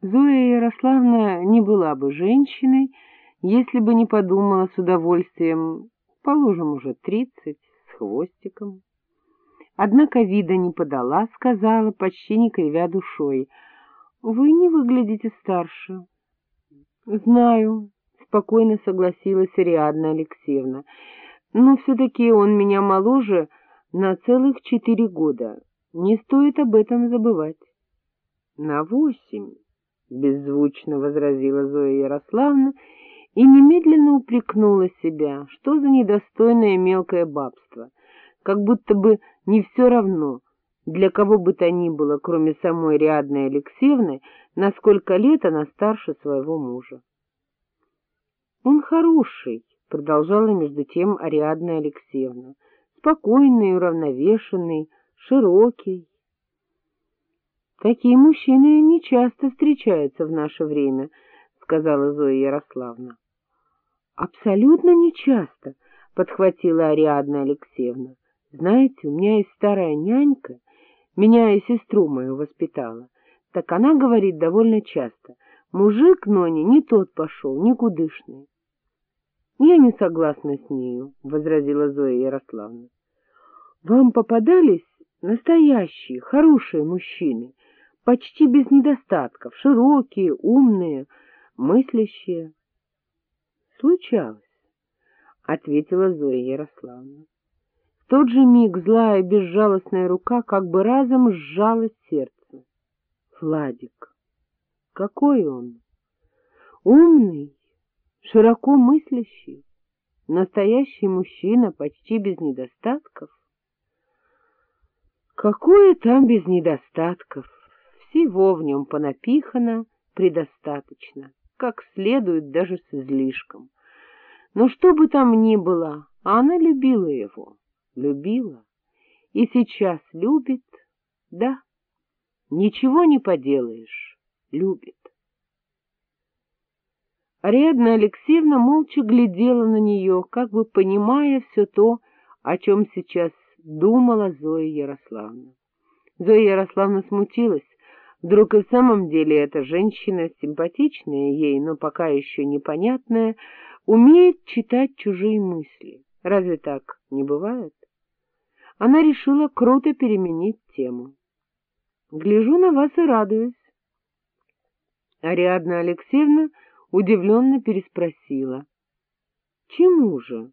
Зоя Ярославна не была бы женщиной, если бы не подумала с удовольствием, положим, уже тридцать, с хвостиком. Однако вида не подала, сказала, почти не кривя душой. — Вы не выглядите старше. — Знаю, — спокойно согласилась Ариадна Алексеевна, — но все-таки он меня моложе на целых четыре года. Не стоит об этом забывать. — На восемь, — беззвучно возразила Зоя Ярославна и немедленно упрекнула себя, что за недостойное мелкое бабство, как будто бы не все равно, для кого бы то ни было, кроме самой Риадной Алексеевны, на сколько лет она старше своего мужа. — Он хороший, — продолжала между тем Ариадна Алексеевна, — спокойный, уравновешенный, широкий. Такие мужчины не часто встречаются в наше время, — сказала Зоя Ярославна. — Абсолютно не часто, — подхватила Ариадна Алексеевна. Знаете, у меня есть старая нянька, меня и сестру мою воспитала. Так она говорит довольно часто, мужик Нони не тот пошел, никудышный. — Я не согласна с нею, — возразила Зоя Ярославна. — Вам попадались настоящие, хорошие мужчины, почти без недостатков, широкие, умные, мыслящие. — Случалось, — ответила Зоя Ярославна тот же миг злая безжалостная рука как бы разом сжала сердце. Владик. Какой он? Умный, широко мыслящий, настоящий мужчина, почти без недостатков. Какое там без недостатков? Всего в нем понапихано предостаточно, как следует даже с излишком. Но что бы там ни было, она любила его любила и сейчас любит, да, ничего не поделаешь, любит. Ариадна Алексеевна молча глядела на нее, как бы понимая все то, о чем сейчас думала Зоя Ярославна. Зоя Ярославна смутилась. Вдруг и в самом деле эта женщина, симпатичная ей, но пока еще непонятная, умеет читать чужие мысли. Разве так не бывает? она решила круто переменить тему. Гляжу на вас и радуюсь. Ариадна Алексеевна удивленно переспросила. — Чему же?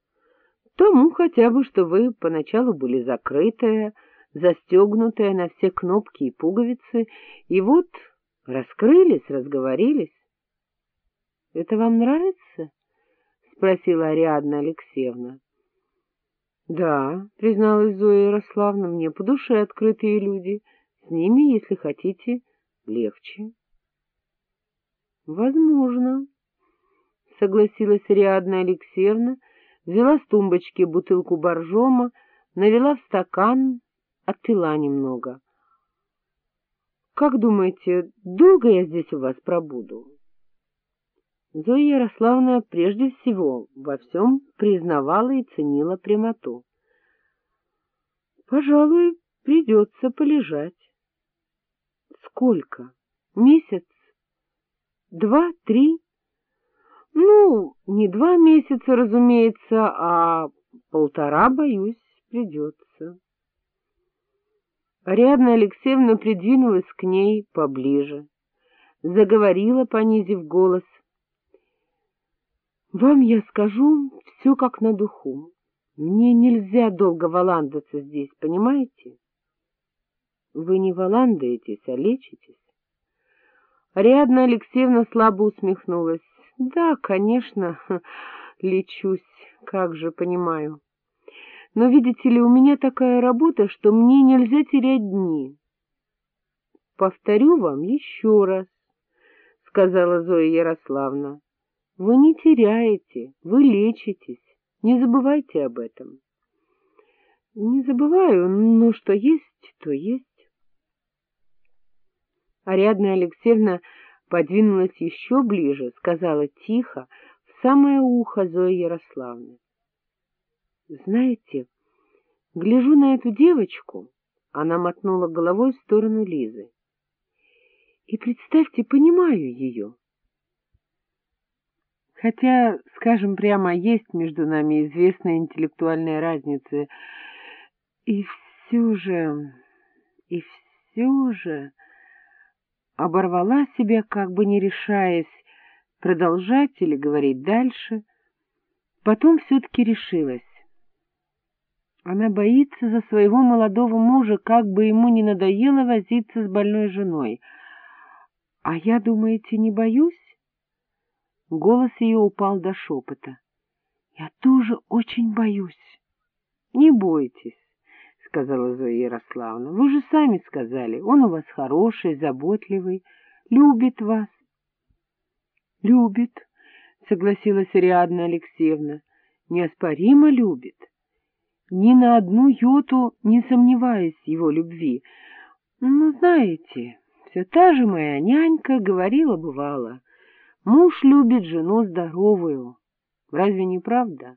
— Тому хотя бы, что вы поначалу были закрытая, застегнутая на все кнопки и пуговицы, и вот раскрылись, разговорились. — Это вам нравится? — спросила Ариадна Алексеевна. — Да, — призналась Зоя Ярославна, — мне по душе открытые люди. С ними, если хотите, легче. — Возможно, — согласилась Риадна Алексеевна, взяла с тумбочки бутылку боржома, навела в стакан, отпила немного. — Как думаете, долго я здесь у вас пробуду? Зоя Ярославна прежде всего во всем признавала и ценила прямоту. — Пожалуй, придется полежать. — Сколько? Месяц? Два, три? Ну, не два месяца, разумеется, а полтора, боюсь, придется. Ариадна Алексеевна придвинулась к ней поближе, заговорила, понизив голос, вам я скажу все как на духу. Мне нельзя долго валандаться здесь, понимаете? Вы не валандаетесь, а лечитесь. Ариадна Алексеевна слабо усмехнулась. Да, конечно, лечусь, как же, понимаю. Но, видите ли, у меня такая работа, что мне нельзя терять дни. Повторю вам еще раз, — сказала Зоя Ярославна. Вы не теряете, вы лечитесь. Не забывайте об этом. Не забываю, но что есть, то есть. Ариадна Алексеевна подвинулась еще ближе, сказала тихо, в самое ухо Зои Ярославны. Знаете, гляжу на эту девочку, она мотнула головой в сторону Лизы. И, представьте, понимаю ее. Хотя, скажем прямо, есть между нами известная интеллектуальная разница. И все же, и все же... Оборвала себя, как бы не решаясь, продолжать или говорить дальше. Потом все-таки решилась. Она боится за своего молодого мужа, как бы ему не надоело возиться с больной женой. А я, думаете, не боюсь? Голос ее упал до шепота. — Я тоже очень боюсь. — Не бойтесь, — сказала Зоя Ярославна. — Вы же сами сказали, он у вас хороший, заботливый, любит вас. — Любит, — согласилась Ариадна Алексеевна, — неоспоримо любит. Ни на одну йоту не сомневаясь его любви. Ну, знаете, все та же моя нянька говорила, бывало — Муж любит жену здоровую. Разве не правда?